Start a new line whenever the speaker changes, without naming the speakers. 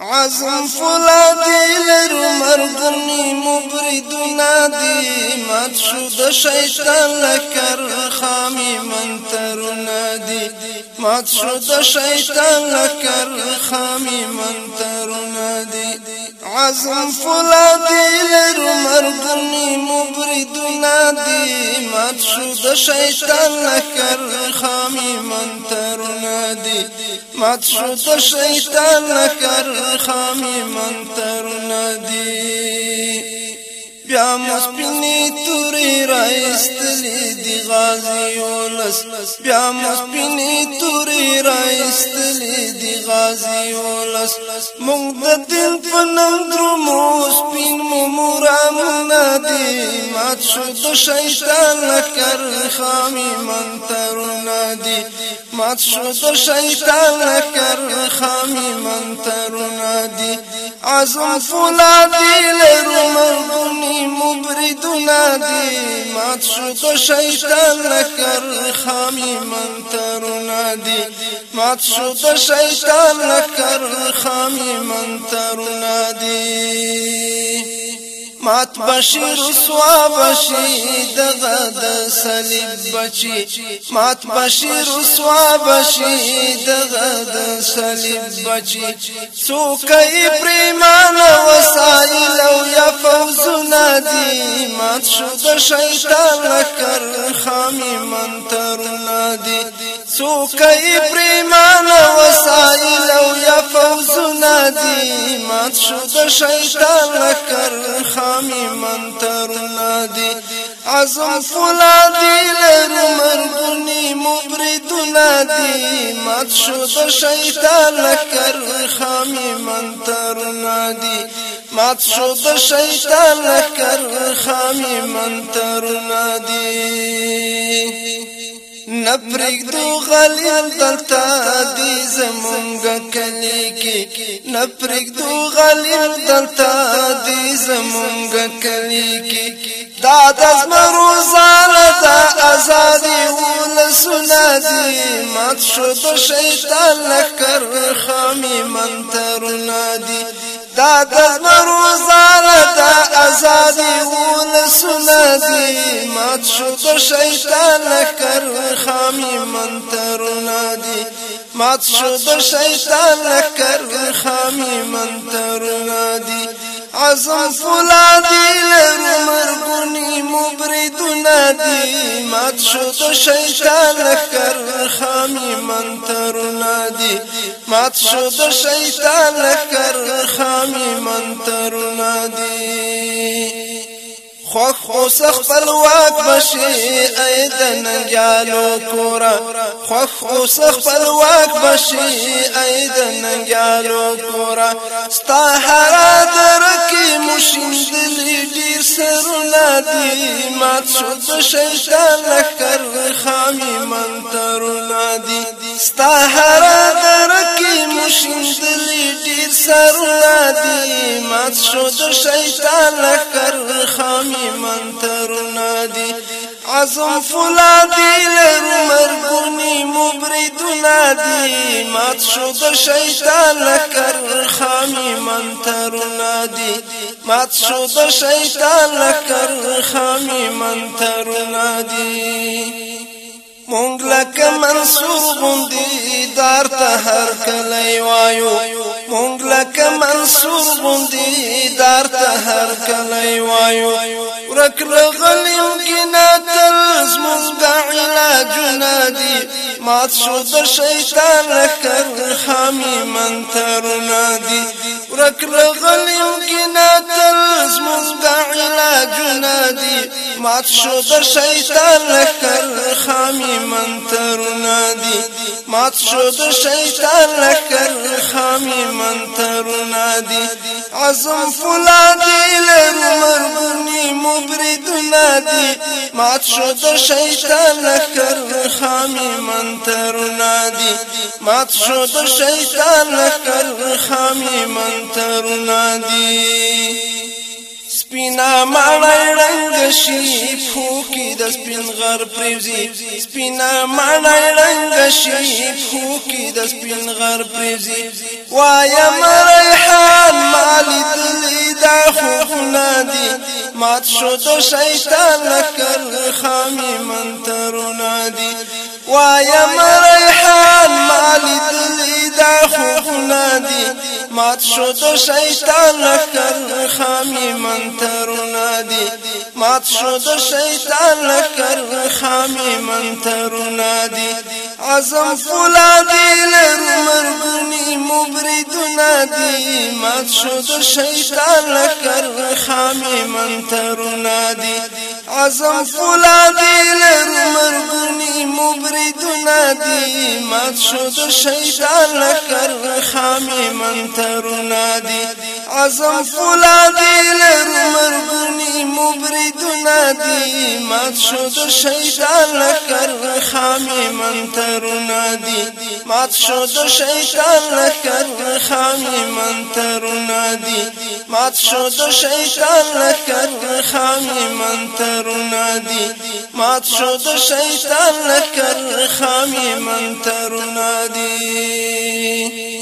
عزم فولادی لرو مردنی مبردنا دی مات شو د شیطان لکر خامی منترنا دی مات شو د شیطان لکر خامی منترنا دی عزم فولادی لرو مردنی مبردنا دی مات شو د شیطان لکر خامی منترنا دی مات شو د شیطان لکر خامي منتر ندي بیا مسپینی توری رایستلی دی غازی اولس بیا مسپینی توری رایستلی دی غازی اولس مونږ د دین په نن درمو سپین مو مرام ندی مات شو د شیطان لکر خامی من تر ندی مات شو د شیطان لکر خامي منترنا دي عزم فولادي لرمغني مبردنا دي مات شو شيطان لكر خامي منترنا دي مات شو شيطان لكر خامي منترنا دي مات بشي رسوا بشي دغه د صلیب بچي مات بشي رسوا بشي دغه د صلیب بچي څوک یې پریمان وسایل او یا فوز ندی مات شو د شیطان لخر خامي من تر ندی سوکای پریمان وسایل او یا فوزنا دی مات شو د شیطان لکر خامی من ترنا دی عزم فلا دی لر مرگونی مبردنا دی مات شو د شیطان لکر خامی من ترنا دی مات شو د شیطان لکر خامی من ترنا دی نپریږدو غلیل دلته دی زمونږ کلی کې نپریږدو غلیل دلته دی زمونږ کلی کې دا د زمرو زاله د ازادي ولسونه دي مات شو د شیطان لکر خامي منترونه دي دا د زمرو زاله د ازادي لاسونه دي مات شو تر شیطان لکر خامی منترونه دي مات شو تر شیطان لکر خامی منترونه دي عزم فلادي لمر بني مبرد نادي مات شو تو شيطان لكر خامي منتر نادي مات شو تو شيطان لكر خامي منتر نادي خوخ خو سخ خپل واک بشي ننګیالو کورا خوخ اوس خپل واک بشي اې د ننګیالو کورا ستا هر درکې مشندلې ډیر سرونه دي مات شو شیطان لخر خامي من ترونه دي ستا هر درکې مشندلې ډیر سرونه دي مات شو شیطان لخر خامي من ترونه دي عزم فلادی لرو مرگونی مبردنا دی مات شو د شیطان لکر خامی منترونا دی مات شو د شیطان لکر خامی منترونا دی مونږ لکه منصور غوندی دار ته هر کله وایو مونږ لکه منصور غوندی دار ته هر کله وایو ورک رغلی کنا تل زمون دا جنادي ما مات الشيطان د شیطان من ترنادي دی ورک رغلی مات شو در شیطان لکر خامی منترونه دی مات شو در شیطان لکر خامی منترونه دی عزم فلانی لر مرمونی مبردونه دی مات شو در شیطان لکر خامی منترونه دی مات شو در شیطان لکر خامی منترونه دی سپینا مړی رنگ شي پھوکی د سپین غر پریوزی سپینا مړی رنگ شي پھوکی د سپین غر پریوزی وایا مریحان مالی دلی دا خوخنا دی مات شو تو شیطان لکر خامی من ترونا دی وایا مریحان مالی دلی دا خوخنا دی مات شو د شیطان لکر خامی منترونه دی مات شو د شیطان لکر خامی منترونه دی عزم فولادی لرمه دی مات شو د شیطان لکر خامی منترنا دی عظم فولادی لرمر گونی مبردنا دی مات شو د شیطان لکر خامی منترنا دی عزم فولادی لر مرگونی مبردنا دی مات شد شیطان لکر خامی منترونا دی مات شد شیطان لکر خامی منترونا دی مات شد شیطان لکر خامی منترونا دی مات شد شیطان لکر خامی منترونا دی